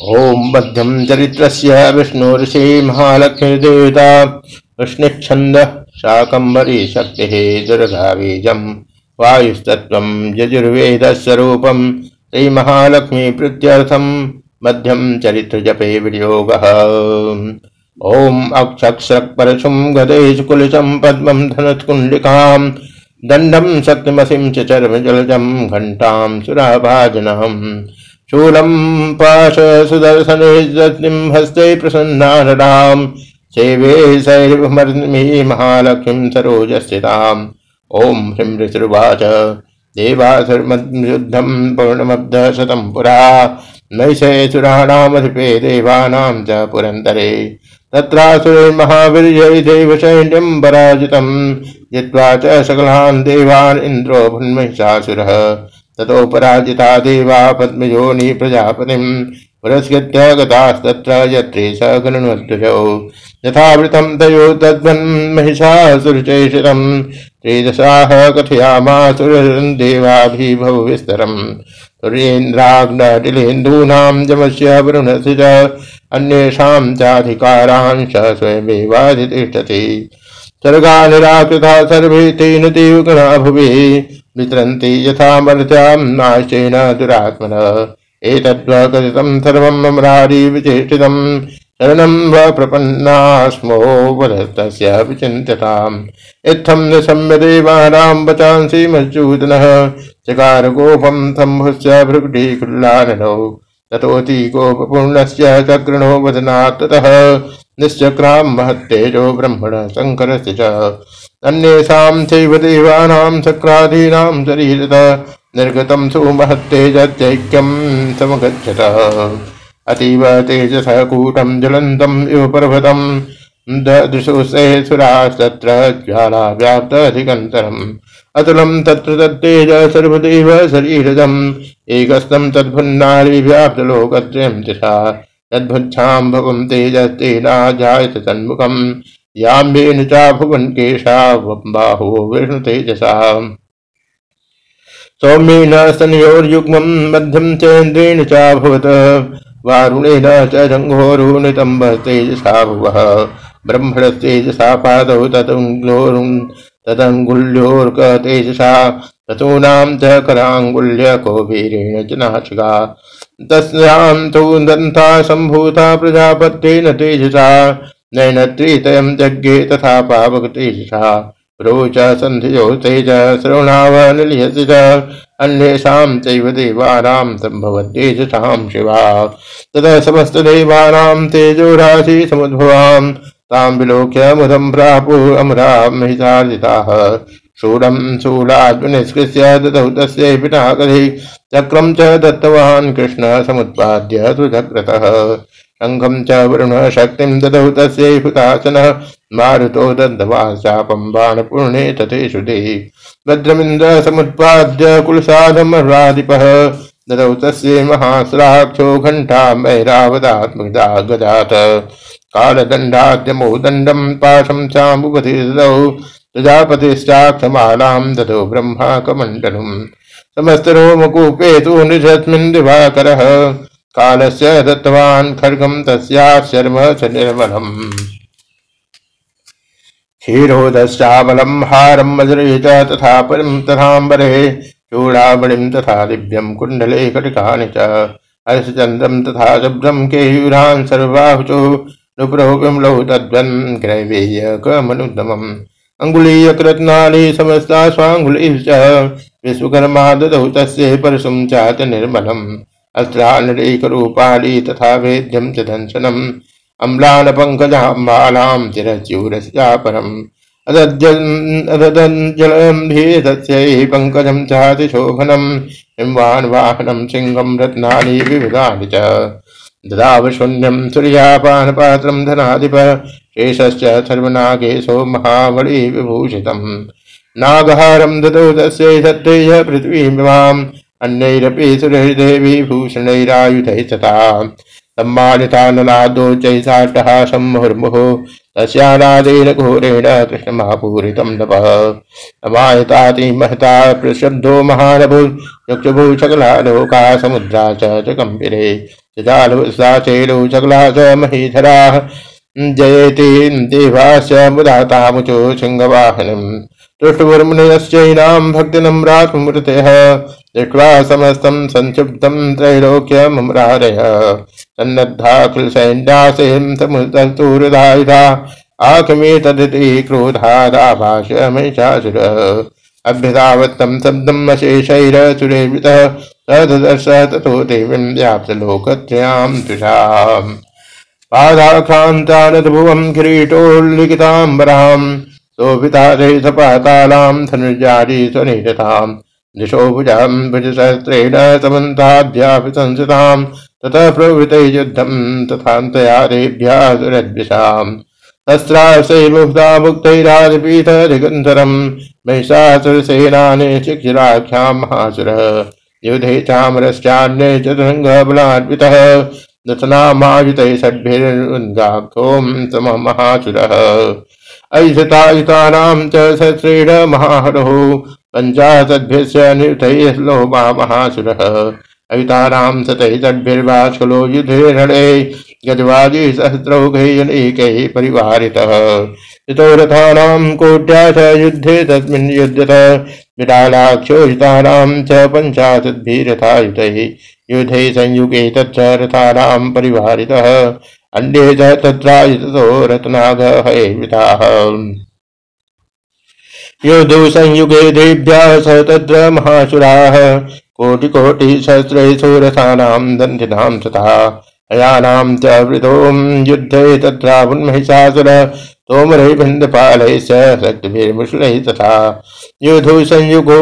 ओम मध्यम चरित्र विष्णुषि महालक्ष्मीदेवता कृष्णिच्छंद शाकंबरी शक्ति दुर्गा बीज वायुस्तत्व यजुर्वेद स्वरूपम श्री महालक्ष्मी प्रीत्यर्थम मध्यम चरित्र जपे विनियोग। ओम अक्षक्षक परशुम गदेश कुलचम पद्मम दंडम शक्तिमसीम चर्म जलजम घंटाम सुराभाजनम। शूलम पाश सुदर्शन हस्ते प्रसन्नानडाम सेवे सैर्मर्मि महालक्ष्मी सरोजस्थिताम्। ओम ह्रीं ऋषुर्वाच देवासुर्मयुद्धं पूर्णमब्ध शतं पुरा। नैषे सुराणामधिपे देवानां च पुरन्दरे। तत्रासुरे महावीर्यै देवसैन्यं पराजितं जित्वा च सकलान् देवान् इन्द्रो भुन्महिषासुरः। ततो पराजिता देवा पद्मयोनि प्रजापतिं पुरस्कृत्य गतास्तत्र यत्रे स गणनोद्वजौ यथावृतं तयो तद्वन्महिषासुरचेषितं त्रिदशाः कथयामासुरदेवाभिभव विस्तरम्। तुर्येन्द्राग्नटिलेन्दूनां जमस्य वरुणस्य च। अन्येषां चाधिकारांश स्वयमेवाधितिष्ठति। सर्गा निराकृता सर्वे तेन देवगणा भुवि, वितरन्ति यथा मर्त्यां नाशेन दुरात्मन। एतद्वकथितं सर्वं ममरारी विचेष्टितं, शरणं व प्रपन्नास्मो वदस्तस्य विचिन्त्यताम् इत्थं निशम्य देवानां वचांसि मज्जूदनः चकार गोपं सम्भुस्य भृगुटीकुल्लाननौ ततोति गोपपूर्णस्य चक्रणो वदनात् ततः निश्चक्रां महत्तेजो ब्रह्मण च अन्येषां चैव देवानां शक्रादीनां शरीरत। निर्गतं सुमहत्तेजत्यैक्यं समगच्छत। अतीव तेजसः कूटं ज्वलन्तम् इव पर्वतं ददृशुसे सुरास्तत्र तत्र तत्तेज सर्वदेव शरीरजम् एकस्तं तद्भुन्नारी व्याप्तलोकत्रयं दिशा। यद्भुच्छां भवं तेजस्तेना जायत तन्मुखम् याम्येन चा भुवन केशा बाहो विष्णु तेजसा। सौम्येन स्तनयोर्युग्मं मध्यम चेन्द्रेण चाभवत। वारुणेन च जङ्घोरुणितम्बस्तेजसा भुवः ब्रह्मणस्तेजसा पादौ तदङ्ग्लोरुं तदङ्गुल्योर्कतेजसा ततूनां च कराङ्गुल्यकोभीरेण च नाशिका तस्यां तु दन्ता सम्भूता प्रजापत्येन तेजसा। नैनत्रितयं यज्ञे तथा पावक तेजसा रोच सन्धियो तेज श्रवणावनिलयसि च। अन्येषां चैव देवानां सम्भवत्येजसां शिवा। ततः समस्तदेवानां तेजोराशि समुद्भवां तां विलोक्य मुदं प्रापुरमरां महिषार्जिताः शूलं शूलाद्विनिष्कृत्य ददौ तस्यै पिनाकधि चक्रं च दत्तवान् कृष्ण समुत्पाद्य सुचक्रतः शङ्खं च वरुण शक्तिं ददौ तस्यै हुतासनः मारुतो बाणपूर्णे तथेषु देहि। भद्रमिन्द्रसमुत्पाद्य कुलसाधमराधिपः ददौ तस्यै महास्राक्षो घण्टामैरावदात्मदा गजात कालदण्डाद्यमो दण्डं पाशं चाम्बुपति ददौ प्रजापतिश्चाक्षमालां ददौ ब्रह्मा कमण्डलम् समस्तरोमकूपेतु निजस्मिन् दिवाकरः। कालस्य दत्तवान् खड्गं तस्याशर्म च निर्मलम्। क्षीरोदश्चामलं हारं मधुरे च तथा परिं तथाम्बरे चूडामणिं तथा दिव्यं कुण्डले कटिकानि च। हर्षचन्द्रं तथा शुभ्रं केयूरान् सर्वाहुचो नुपुरो विमलौ तद्वन् ग्रैवेयकमनुद्दमम् अङ्गुलीयकृत्नानि समस्ता स्वाङ्गुलीश्च विश्वकर्मा ददौ तस्य परशुं चात निर्मलम्। अस्त्रानरेकरूपाणि तथा वेद्यं च दंशनम्। अम्लानपङ्कजाम्बालां चिरच्यूरस्यापरम् अदज्जलम्भेदस्यै पङ्कजं चातिशोभनम् हिंवान् वाहनं, सिंहं, रत्नानि विविधानि च। ददावशून्यं सूर्यापानपात्रं धनाधिप शेषश्च सर्वनागेशो महाबली विभूषितम्। नागहारं ददौ तस्यै सत्तेज पृथ्वीमिमाम् अन्यैरपि सुरहृदेवी भूषणैरायुधैः तथा सम्मानिता नलादो चैसाटः सम्मुहुर्मुहुः तस्यानादेन घोरेण कृष्णमापूरितं नभः समायताति महता प्रशब्दो महानभु यक्षभू सकला लोका समुद्रा च कम्पिरे चेलु चकला च महीधरा जयति देवाश्च मुदातामुचो सिंहवाहनम् तुष्टुर्मुनयश्चैनां भक्तिनम्रात्मूर्तयः दृष्ट्वा समस्तं संक्षुब्धं त्रैलोक्यमरारय सन्नद्धाखिलसैन्यासें समुदस्तूरुधायुधा आकमे तदिति क्रोधादाभाषमैषासुरः अभ्यतावत्तं शब्दम् अशेषैरसुरेभितः तदर्श ततो देवीं व्याप्तलोकत्रयां तुषाम् पादाक्रान्तानद्भुवं किरीटोल्लिखिताम्बराम् शोभितादेशपातालां धनुर्जारी स्वनिरताम् दिशो भुजां भुजसहस्रेण समन्ताभ्याभिसंसिताम् ततः प्रवृते युद्धं तथान्तया देभ्यः सुरद्विषाम् तस्रासैर्मुक्ता मुक्तैरादिपीठदिगन्धरम् महिषासुरसेनानि शिक्षिराख्यां महासुरः। युधे चामरश्चान्ये चतुरङ्गबलान्वितः दशनामायुतैः षड्भिरुन्गाक्षों समः महासुरः ऐषतायुतानां च सहस्रेण महाहरुः पञ्चाशद्भिश्च नियुतैर्लोमा महासुरः अयुतानां शतैः षड्भिर्वास्कुलो युधे रणै गजवाजी सहस्रौघैरनेकैः परिवारितः। यतो रथानां कोट्या च युद्धे तस्मिन् युध्यत विडालाक्षो युतानां च पञ्चाशद्भिरथायुतैः युधे संयुगे तच्च रथानां परिवारितः। अन्ये च तत्रायुतो रत्नागहैर्विताः योधौ। संयुगे देभ्यः स तत्र महासुराः कोटिकोटिसहस्रेषु रथानां दन्तिनां तथा अयानां च वृतों युद्धे तत्रावुन्महिषासुर तोमरै भिन्दपालैश्च शक्तिभिर्मुषलैः तथा। योधौ संयुगो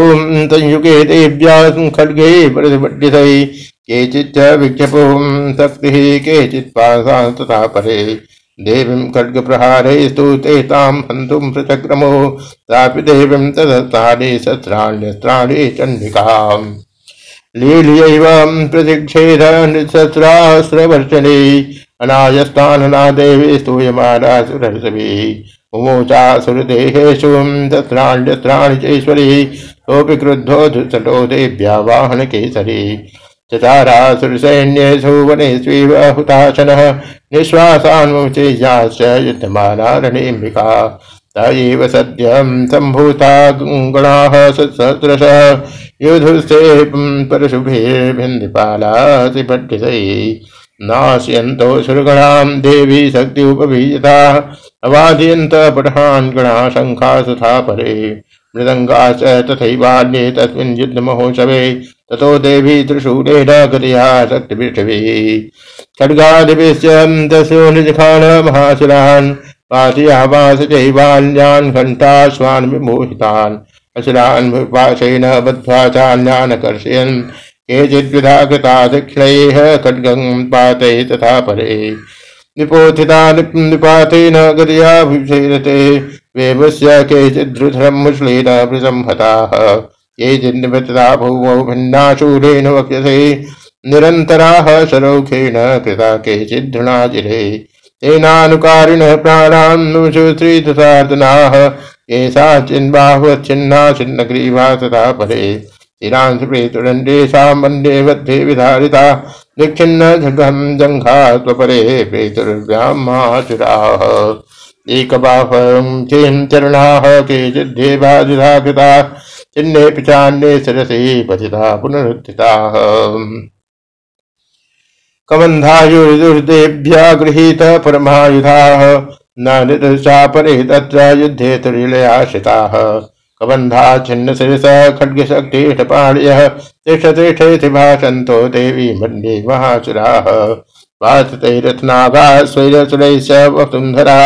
संयुगे देव्याः खड्गे प्रतिपट्टितैः केचिच्च विक्षपुं शक्तिः, केचित् पाशां तथा परे। देवीं खड्गप्रहारैस्तु तेतां हन्तुं प्रचक्रमो तापि देवीं तदस्तानि शस्त्राण्यस्त्राणि चण्डिकाम्। लील्यैव प्रतिक्षेध नृशस्त्रास्त्रवर्चने अनायस्तानना देवी स्तूयमाना सुरसभिः उमोचासुरदेहेषु शस्त्राण्यस्त्राणि चैश्वरी सोऽपि क्रुद्धो धुसलो देव्या वाहनकेसरी। चचारासुरसैन्येषु वनेष्वीव हुताशनः। निःश्वासान्मुचेयाश्च युद्धमानारणेऽम्बिका त एव सद्यं सम्भूता गणाः सहस्रशः युधुस्ते परशुभिर्भिन्दिपालातिपट्टितैः नाश्यन्तो सुरगणां देवी शक्ति उपबीजता अवादयन्त पठान् गणा शङ्खा तथा परे। मृदङ्गाश्च तथैवान्ये तस्मिन् युद्धमहोत्सवे ततो देवी त्रिशूलेन गतया शक्तिपृष्ठवी खड्गादिभिश्च दस्यो निजखान महाशिलान् पातयामास चैवान्यान् घण्टाश्वान् विमोहितान्। अशिलान् पाशेन बद्ध्वा चान्यान् कर्षयन् केचिद्विधा कृता दक्षिणैः खड्गं पातये तथा परे। निपोथिता निपातेन गदयाभिषेदते वेवस्य केचिद्धृधरं मुश्लेन प्रसंहताः ये जिन्निवृतता भूमौ भिन्नाशूलेन वक्यसे निरन्तराः सरोखेण कृता केचिद्धृणाजिरे तेनानुकारिणः प्राणान्नुश्रीतसार्दनाः येषा चिन्बाहुवच्छिन्ना छिन्नग्रीवा तथा परे। तिरांशप्रेतुरण्डेषां वंदे मध्ये विधारिता निच्छिन्न जघं जङ्घा स्वपरे प्रेतुर्व्यामाचुराः एकबाहं चेन् चरणाः गृहीत परमायुधाः न निदृशापरे तत्र युद्धे तुरीलयाश्रिताः कबन्धा छिन्न शिरस खड्गशक्तिष्ठपाणयः तिष्ठतिष्ठेति भाषन्तो देवी मन्ये महासुराः। वासतैरत्नागा स्वैरसुरैश्च वसुन्धरा।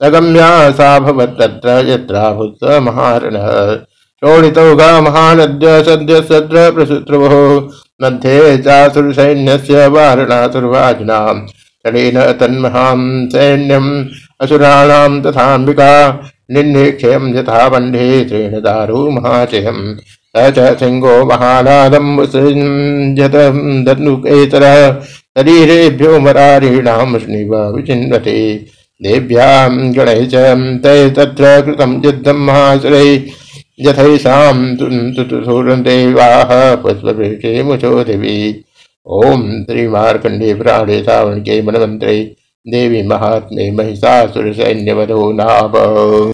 अगम्या सा भवत्तत्र यत्राभुत महारणः। शोणितौ गा महानद्य सद्य सद्र प्रसुत्रुवो मध्ये चासुरसैन्यस्य वारणासुर्वाजिनाम्। तडेन तन्महां सैन्यम् असुराणां तथाम्बिका निन्नेक्षयं यथा वह्ने त्रेण दारु महाचयम् स सिंहो महानादम् विसृजतं शरीरेभ्यो मरारीणां विचिन्वते देव्यां गणैः च तै तत्र कृतं युद्धं महासुरैः यथैषां तुतुसुरदेवाः पुष्पवृक्षे मुचो दिवि ओम श्री मारकंडे प्राणे सावण के मनमंत्रे देवी महात्मे महिषासुर सैन्य नाम